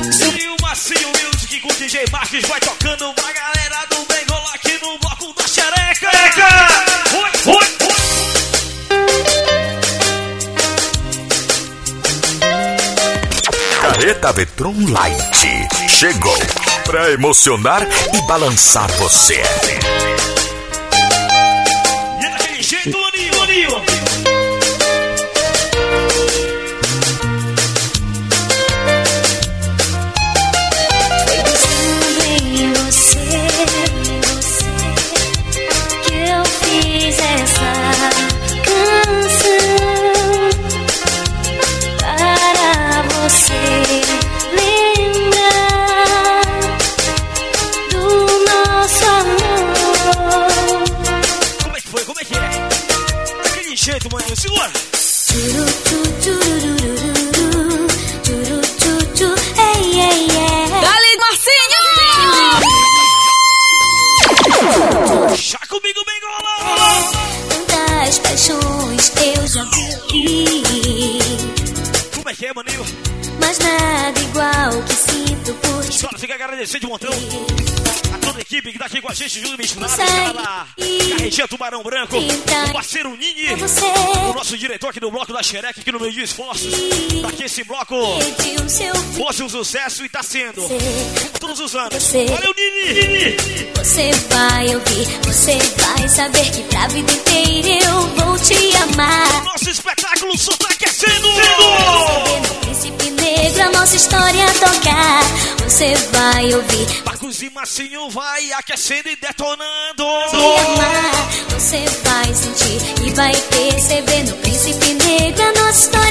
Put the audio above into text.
E o Massinho Music com o DJ Marques vai tocando pra galera do Bengola aqui no bloco da xereca. Oi, oi, oi. Carreta Vetron Light chegou pra emocionar e balançar você. Paixões eu já vivi, Como é que é, maninho? Mas nada igual que sinto por ti. Só fica agradecendo de montão. A toda a equipe que tá aqui com a gente, Júlio Misturado, da. Carretinha Tubarão Branco, o parceiro Nini, o nosso diretor aqui do bloco da Xereca, aqui no meio de esforços, pra que esse bloco fosse um sucesso e tá sendo. Todos os anos. Você. Valeu, Nini! Nini! Você vai ouvir, você vai saber que pra vida inteira eu vou te amar. Tocar. Você vai ouvir, Marcos e Massinho vai aquecendo e detonando! amar. Você vai sentir e vai perceber no príncipe negro a nossa história.